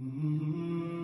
Mm-hmm.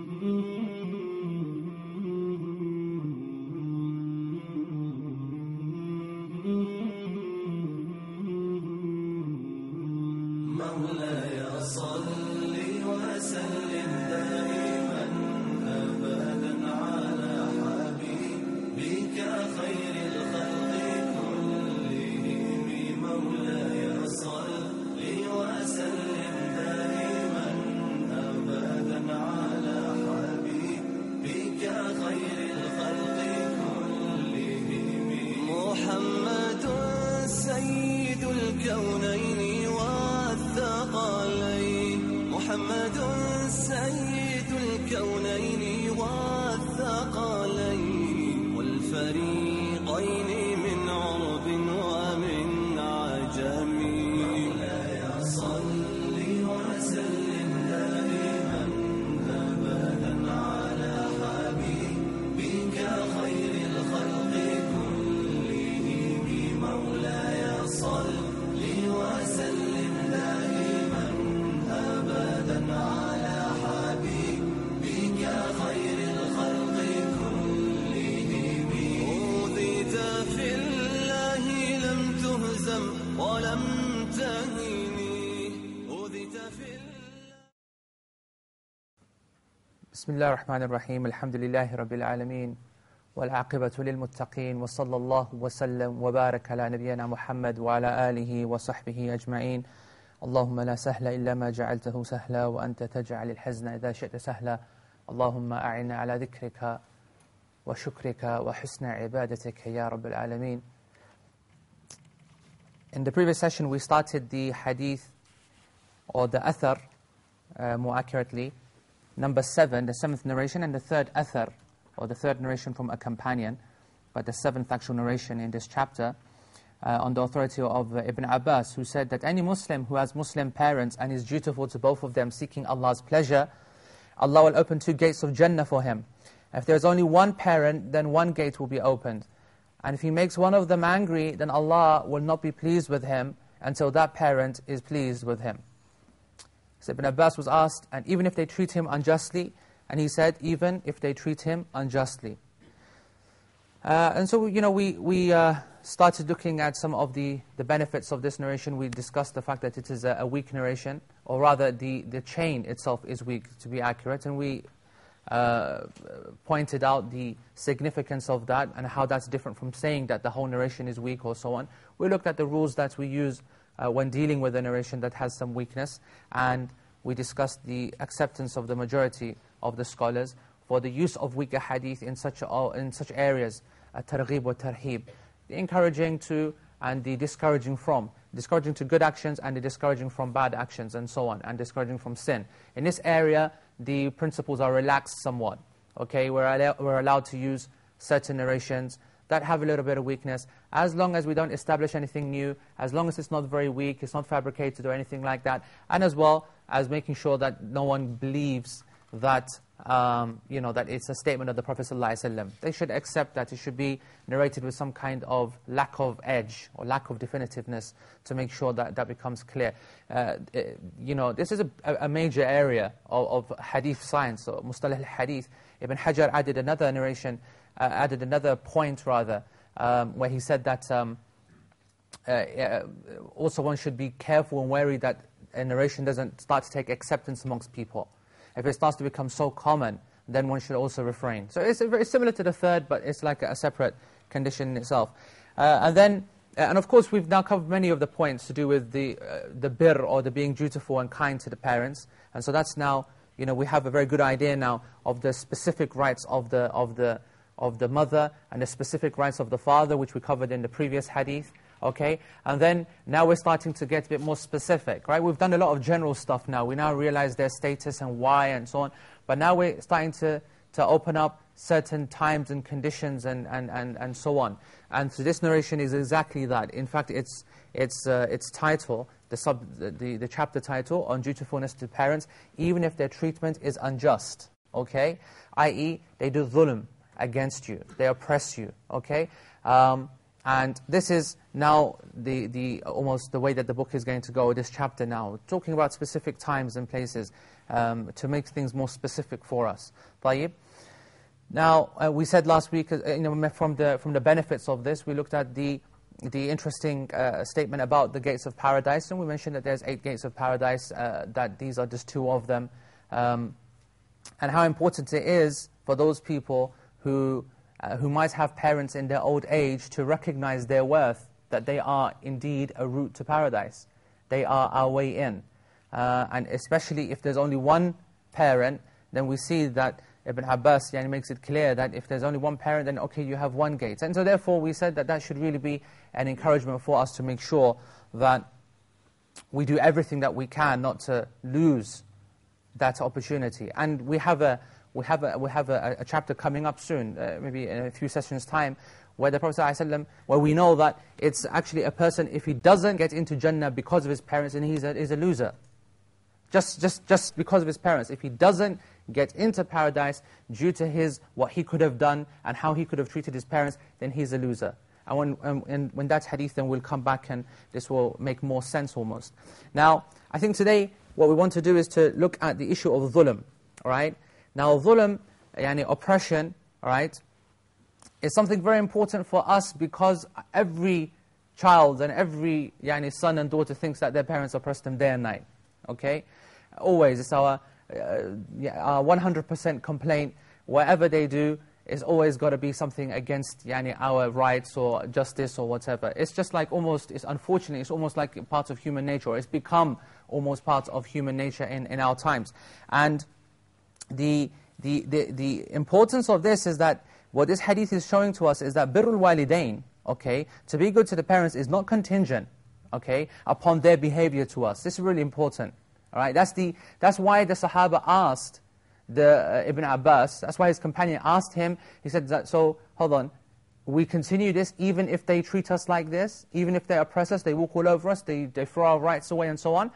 بسم الله الرحمن الرحيم الحمد لله رب العالمين والعاقبة للمتقين وصلى الله وسلم وبارك على نبينا محمد وعلى آله وصحبه أجمعين اللهم لا سهل إلا ما جعلته سهلا وأنت تجعل الحزن إذا شئت سهلا اللهم أعنا على ذكرك وشكرك وحسن عبادتك يا رب العالمين In the previous session we started the hadith or the athar uh, more accurately. Number seven, the seventh narration, and the third athar, or the third narration from a companion, but the seventh actual narration in this chapter, uh, on the authority of uh, Ibn Abbas, who said that any Muslim who has Muslim parents and is dutiful to both of them, seeking Allah's pleasure, Allah will open two gates of Jannah for him. If there's only one parent, then one gate will be opened. And if he makes one of them angry, then Allah will not be pleased with him until that parent is pleased with him. So Ibn Abbas was asked, and even if they treat him unjustly, and he said, even if they treat him unjustly. Uh, and so, you know, we, we uh, started looking at some of the, the benefits of this narration. We discussed the fact that it is a, a weak narration, or rather the, the chain itself is weak, to be accurate. And we uh, pointed out the significance of that and how that's different from saying that the whole narration is weak or so on. We looked at the rules that we use uh, when dealing with a narration that has some weakness, and we discussed the acceptance of the majority of the scholars for the use of weaker hadith in such, in such areas, uh, targhib wa tarhib, the encouraging to and the discouraging from, discouraging to good actions and the discouraging from bad actions and so on, and discouraging from sin. In this area, the principles are relaxed somewhat. Okay, we're, we're allowed to use certain narrations that have a little bit of weakness, as long as we don't establish anything new, as long as it's not very weak, it's not fabricated or anything like that, and as well as making sure that no one believes that, um, you know, that it's a statement of the Prophet ﷺ. They should accept that it should be narrated with some kind of lack of edge or lack of definitiveness to make sure that that becomes clear. Uh, it- you know, this is a, a major area of, of hadith science, or mustalah al-hadith. Ibn Hajar added another narration, added another point rather, um, where he said that um, uh, uh, also one should be careful and wary that a narration doesn't start to take acceptance amongst people. If it starts to become so common, then one should also refrain. So it's very similar to the third, but it's like a, separate condition in itself. Uh, and then, uh, and of course, we've now covered many of the points to do with the uh, the bir or the being dutiful and kind to the parents. And so that's now, you know, we have a very good idea now of the specific rights of the of the of the mother and the specific rights of the father, which we covered in the previous hadith. Okay, and then now we're starting to get a bit more specific, right? We've done a lot of general stuff now. We now realize their status and why and so on. But now we're starting to, to open up certain times and conditions and, and, and, and so on. And so this narration is exactly that. In fact, its, its, uh, its title, the, sub, the, the, chapter title on dutifulness to parents, even if their treatment is unjust, okay? I.e., they do dhulm against you. They oppress you, okay? Um, and this is now the, the, almost the way that the book is going to go, this chapter now, talking about specific times and places um, to make things more specific for us. طيب. Now, uh, we said last week, uh, you know, from the, from the benefits of this, we looked at the, the interesting uh, statement about the gates of paradise, and we mentioned that there's eight gates of paradise, uh, that these are just two of them, um, and how important it is for those people who uh, who might have parents in their old age to recognize their worth, that they are indeed a route to paradise. They are our way in. Uh, and especially if there's only one parent, then we see that Ibn Abbas yani, makes it clear that if there's only one parent, then okay, you have one gate. And so therefore we said that that should really be an encouragement for us to make sure that we do everything that we can not to lose that opportunity. And we have a, we have a, we have a, a chapter coming up soon, uh, maybe in a few sessions' time, where the Prophet ﷺ, where we know that it's actually a person, if he doesn't get into Jannah because of his parents, then he's a, he's a loser. Just, just, just because of his parents. If he doesn't get into paradise due to his, what he could have done and how he could have treated his parents, then he's a loser. And when, and when that hadith then we'll come back and this will make more sense almost. Now, I think today what we want to do is to look at the issue of dhulm, all right? Now, dhulm, yani oppression, right, is something very important for us because every child and every yani, son and daughter thinks that their parents oppress them day and night, okay? Always, it's our 100% uh, complaint, whatever they do, it's always got to be something against yani, our rights or justice or whatever. It's just like almost, it's unfortunately, it's almost like part of human nature. It's become almost part of human nature in, in our times. And the, the, the, importance of this is that what this hadith is showing to us is that birrul walidain, okay, to be good to the parents is not contingent, okay, upon their behavior to us. This is really important. All right, that's, the, that's why the Sahaba asked the, uh, Ibn Abbas, that's why his companion asked him, he said, that, so, hold on, we continue this even if they treat us like this, even if they oppress us, they walk all over us, they, they throw our rights away and so on,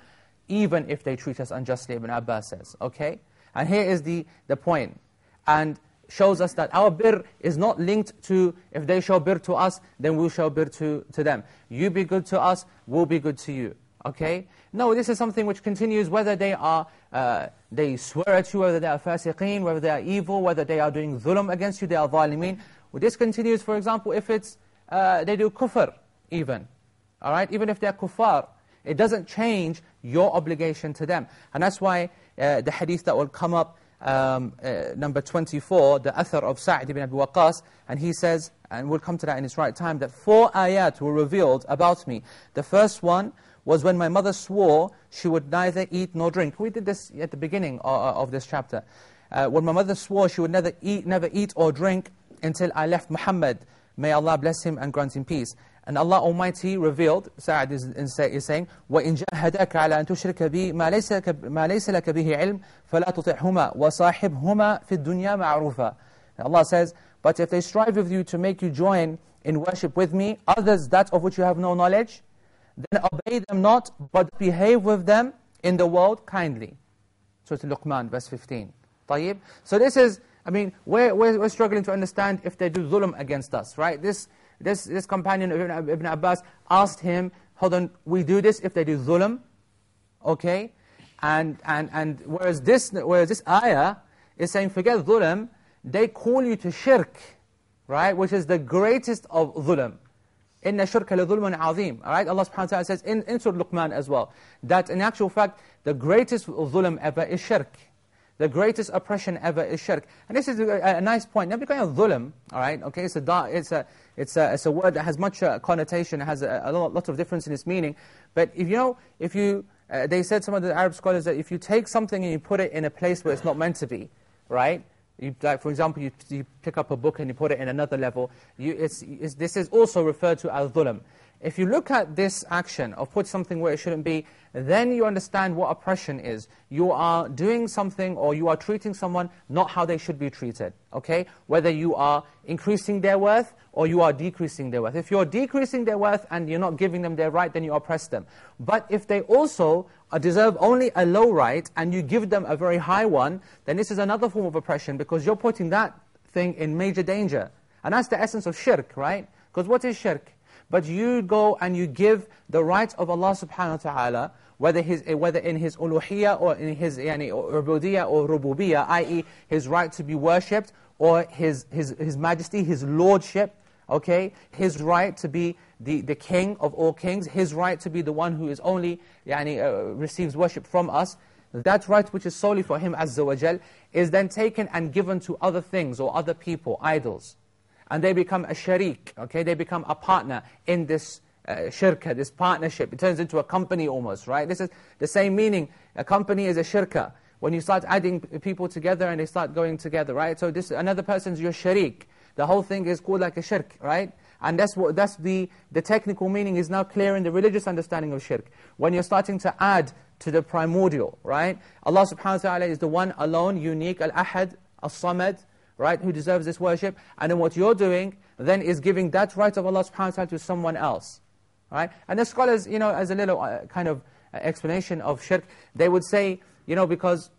even if they treat us unjustly, Ibn Abbas says, okay? And here is the, the point. And shows us that our bir is not linked to, if they show bir to us, then we'll show bir to, to them. You be good to us, we'll be good to you. Okay? No, this is something which continues whether they are, uh, they swear at you, whether they are fasiqeen, whether they are evil, whether they are doing dhulm against you, they are zalimeen. Well, this continues, for example, if it's, uh, they do kufr, even. All right? Even if they are kuffar, it doesn't change your obligation to them. And that's why uh, the hadith that will come up, um, uh, number 24, the athar of Sa'd ibn Abi Waqqas, and he says, and we'll come to that in its right time, that four ayat were revealed about me. The first one was when my mother swore she would neither eat nor drink. We did this at the beginning of, uh, of this chapter. Uh, when my mother swore she would never eat, never eat or drink until I left Muhammad, may Allah bless him and grant him peace. And Allah Almighty revealed, Sa'ad is, is saying, وَإِنْ جَاهَدَكَ عَلَى أَن تُشْرِكَ بِي مَا لَيْسَ, ما ليس لَكَ بِهِ عِلْمٍ فَلَا تُطِعْهُمَا وَصَاحِبْهُمَا فِي الدُّنْيَا مَعْرُوفًا Allah says, but if they strive with you to make you join in worship with me, others that of which you have no knowledge, then obey them not, but behave with them in the world kindly. Surah Luqman, verse 15. طيب? So this is, I mean, we're, we're, we're struggling to understand if they do zulm against us, right? This this, this companion of Ibn Abbas asked him, hold on, we do this if they do zulm, okay? And, and, and whereas, this, whereas this ayah is saying, forget zulm, they call you to shirk, right? Which is the greatest of zulm. إِنَّ شِرْكَ لَظُلْمٌ عَظِيمٌ Alright, Allah subhanahu wa ta'ala says in, in Surah Luqman as well, that in actual fact, the greatest zulm ever is shirk. The greatest oppression ever is shirk. And this is a, a nice point. Now, because of dhulm, all right, okay, it's a, it's a, it's a, it's a word that has much uh, connotation, has a, a lot, lot, of difference in its meaning. But if you know, if you, uh, they said, some of the Arab scholars, that if you take something and you put it in a place where it's not meant to be, right, you, like for example, you, you pick up a book and you put it in another level, you, it's, it's, this is also referred to as dhulm. If you look at this action of put something where it shouldn't be, then you understand what oppression is. You are doing something or you are treating someone not how they should be treated, okay? Whether you are increasing their worth or you are decreasing their worth. If you're decreasing their worth and you're not giving them their right, then you oppress them. But if they also deserve only a low right and you give them a very high one, then this is another form of oppression because you're putting that thing in major danger. And that's the essence of shirk, right? Because what is shirk? But you go and you give the right of Allah subhanahu wa ta'ala, whether, his, whether in His uluhiyya or in His yani, ubudiyya or rububiyya, i.e. His right to be worshipped, or His, his, his majesty, His lordship, okay? His right to be the, the king of all kings, His right to be the one who is only, yani, uh, receives worship from us, that right which is solely for Him Azza wa Jal, is then taken and given to other things or other people, idols. And they become a sharik, okay? They become a partner in this uh, shirka, this partnership. It turns into a company almost, right? This is the same meaning. A company is a shirka. When you start adding people together and they start going together, right? So this another person's your sharik. The whole thing is called like a shirk, right? And that's what that's the the technical meaning is now clear in the religious understanding of shirk. When you're starting to add to the primordial, right? Allah subhanahu wa ta'ala is the one alone, unique, al-ahad, al-samad, right, who deserves this worship. And then what you're doing then is giving that right of Allah subhanahu wa ta'ala to someone else. Right? And the scholars, you know, as a little uh, kind of uh, explanation of shirk, they would say, you know, because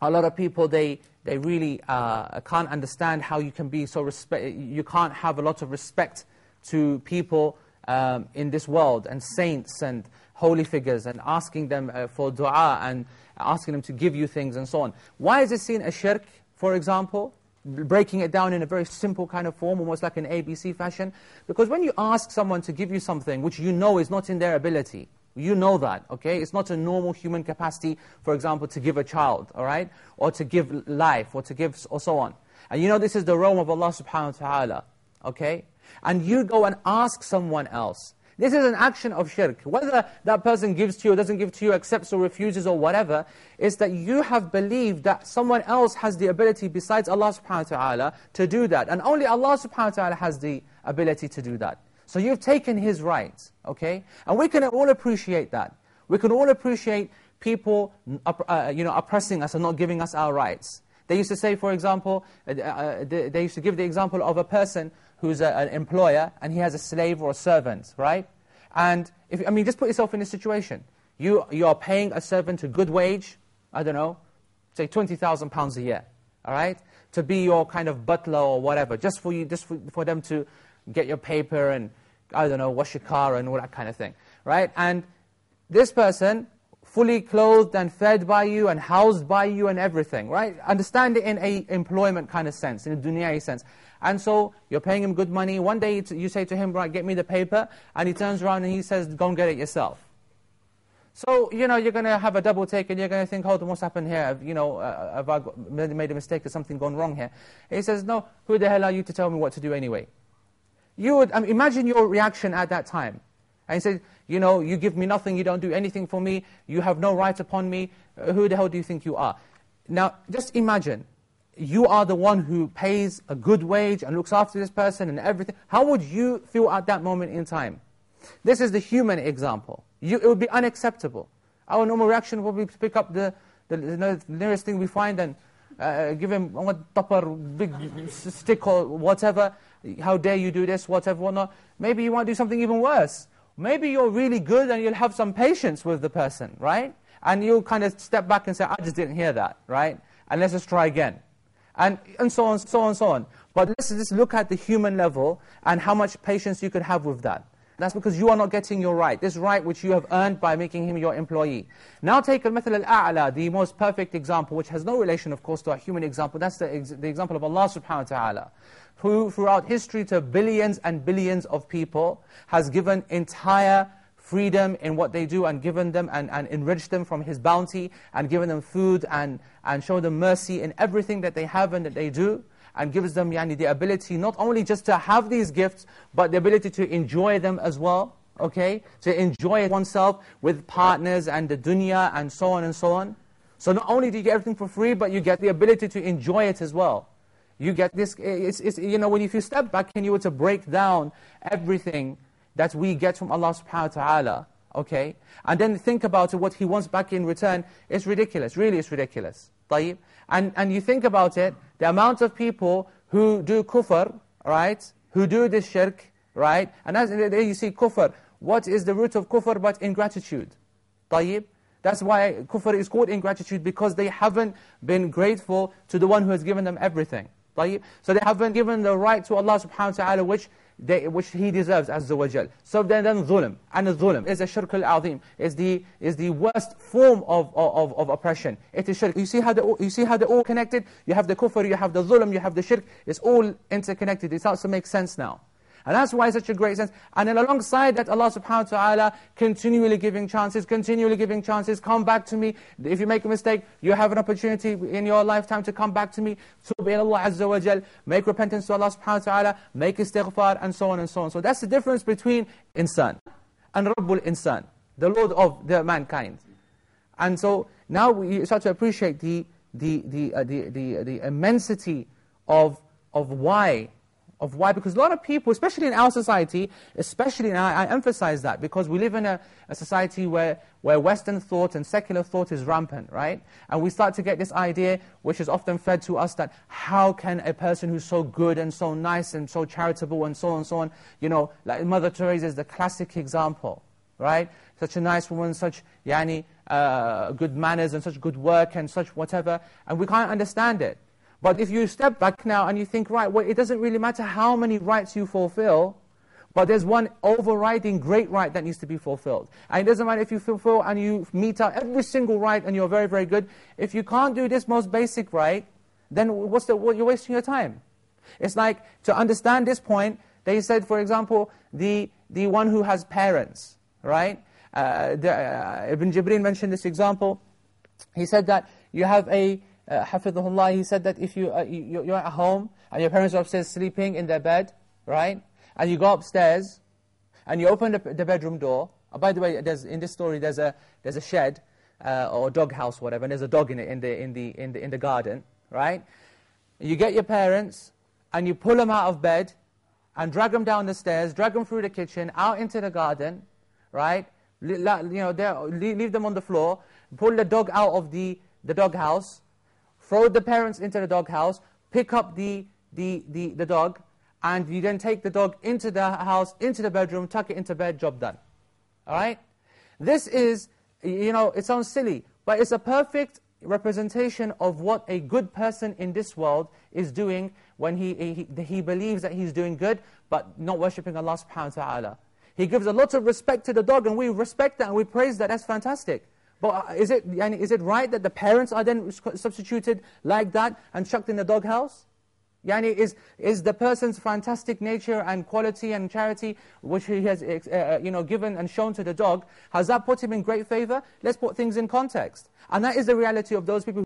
a lot of people, they, they really uh, can't understand how you can be so respect, you can't have a lot of respect to people um, in this world, and saints and holy figures, and asking them uh, for dua, and asking them to give you things, and so on. Why is it seen as shirk, for example? Breaking it down in a very simple kind of form, almost like an ABC fashion. Because when you ask someone to give you something which you know is not in their ability, you know that, okay? It's not a normal human capacity, for example, to give a child, all right? Or to give life, or to give, or so on. And you know this is the realm of Allah subhanahu wa ta'ala, okay? And you go and ask someone else, this is an action of shirk. Whether that person gives to you or doesn't give to you, accepts or refuses or whatever, is that you have believed that someone else has the ability besides Allah subhanahu wa ta'ala to do that. And only Allah subhanahu wa ta'ala has the ability to do that. So you've taken His rights, okay? And we can all appreciate that. We can all appreciate people uh, you know, oppressing us and not giving us our rights. They used to say, for example, uh, uh, they used to give the example of a person who's a, an employer and he has a slave or a servant, right? And, if, I mean, just put yourself in this situation. You, you are paying a servant a good wage, I don't know, say £20,000 a year, all right? To be your kind of butler or whatever, just for, you, just for, for them to get your paper and, I don't know, wash your car and all that kind of thing, right? And this person, fully clothed and fed by you and housed by you and everything, right? Understand it in a employment kind of sense, in a dunyai sense. And so you're paying him good money. One day you say to him, right, get me the paper. And he turns around and he says, go and get it yourself. So, you know, you're going to have a double take and you're going to think, hold on, what's happened here? Have, you know, uh, have I got, made a mistake? Has something gone wrong here? And he says, no, who the hell are you to tell me what to do anyway? You would, I mean, imagine your reaction at that time. And he says, you know, you give me nothing, you don't do anything for me, you have no right upon me, uh, who the hell do you think you are? Now, just imagine, you are the one who pays a good wage and looks after this person and everything, how would you feel at that moment in time? This is the human example. You, it would be unacceptable. Our normal reaction would be to pick up the, the, the nearest thing we find and uh, give him a topper, big stick or whatever. How dare you do this, whatever, whatnot. Maybe you want to do something even worse. Maybe you're really good and you'll have some patience with the person, right? And you'll kind of step back and say, I just didn't hear that, right? And let's just try again and, and so on, so on, so on. But let's just look at the human level and how much patience you could have with that. That's because you are not getting your right, this right which you have earned by making him your employee. Now take al-mathal al-a'la, the most perfect example, which has no relation, of course, to a human example. That's the, ex the example of Allah subhanahu wa ta'ala, who throughout history to billions and billions of people has given entire freedom in what they do and given them and, and enriched them from His bounty and given them food and, and show them mercy in everything that they have and that they do and gives them yani, the ability not only just to have these gifts but the ability to enjoy them as well, okay? To enjoy oneself with partners and the dunya and so on and so on. So not only do you get everything for free but you get the ability to enjoy it as well. You get this, it's, it's, you know, when if you step back and you were to break down everything that we get from Allah subhanahu wa ta'ala, okay? And then think about it, what He wants back in return, it's ridiculous, really it's ridiculous. طيب? And, and you think about it, the amount of people who do kufr, right? Who do this shirk, right? And as there you see kufr, what is the root of kufr but ingratitude? طيب? That's why kufr is called ingratitude, because they haven't been grateful to the one who has given them everything. طيب? So they haven't given the right to Allah subhanahu wa ta'ala, which they, which he deserves, Azza wa Jal. So then, then dhulm, and dhulm is a shirk al-azim, is the, is the worst form of, of, of oppression. It is shirk. You see, how the, you see how they're all connected? You have the kufr, you have the dhulm, you have the shirk, it's all interconnected. It starts to make sense now. And that's why such a great sense. And then alongside that, Allah subhanahu wa ta'ala continually giving chances, continually giving chances, come back to me. If you make a mistake, you have an opportunity in your lifetime to come back to me. Tub Allah azza wa jal, make repentance to Allah subhanahu wa ta'ala, make istighfar, and so on and so on. So that's the difference between insan and Rabbul insan, the Lord of the mankind. And so now we start to appreciate the, the, the, uh, the, the, the immensity of, of why of why? Because a lot of people, especially in our society, especially, and I, I emphasize that, because we live in a, a, society where, where Western thought and secular thought is rampant, right? And we start to get this idea, which is often fed to us, that how can a person who's so good and so nice and so charitable and so on and so on, you know, like Mother Teresa is the classic example, right? Such a nice woman, such, yani, uh, good manners and such good work and such whatever, and we can't understand it. But if you step back now and you think, right, well, it doesn't really matter how many rights you fulfill, but there's one overriding great right that needs to be fulfilled. And it doesn't matter if you fulfill and you meet out every single right and you're very, very good. If you can't do this most basic right, then what's the, what, you're wasting your time. It's like, to understand this point, they said, for example, the, the one who has parents, right? Uh, the, uh, Ibn Jibreen mentioned this example. He said that you have a, uh, Hafidhullah, he said that if you, uh, you, you're at home and your parents are upstairs sleeping in their bed, right? And you go upstairs and you open the, the bedroom door. Oh, by the way, in this story, there's a, there's a shed uh, or a dog house, whatever, and there's a dog in it in the, in, the, in, the, in the garden, right? You get your parents and you pull them out of bed and drag them down the stairs, drag them through the kitchen, out into the garden, right? You know, leave them on the floor, pull the dog out of the, the dog house, throw the parents into the doghouse, pick up the, the, the, the dog, and you then take the dog into the house, into the bedroom, tuck it into bed, job done. All right? This is, you know, it sounds silly, but it's a perfect representation of what a good person in this world is doing when he, he, he believes that he's doing good, but not worshipping Allah subhanahu wa ta'ala. He gives a lot of respect to the dog, and we respect that, and we praise that, that's fantastic. But uh, is it, is it right that the parents are then substituted like that and chucked in the doghouse? Yani is, is the person's fantastic nature and quality and charity, which he has uh, uh, you know, given and shown to the dog, has that put him in great favor? Let's put things in context. And that is the reality of those people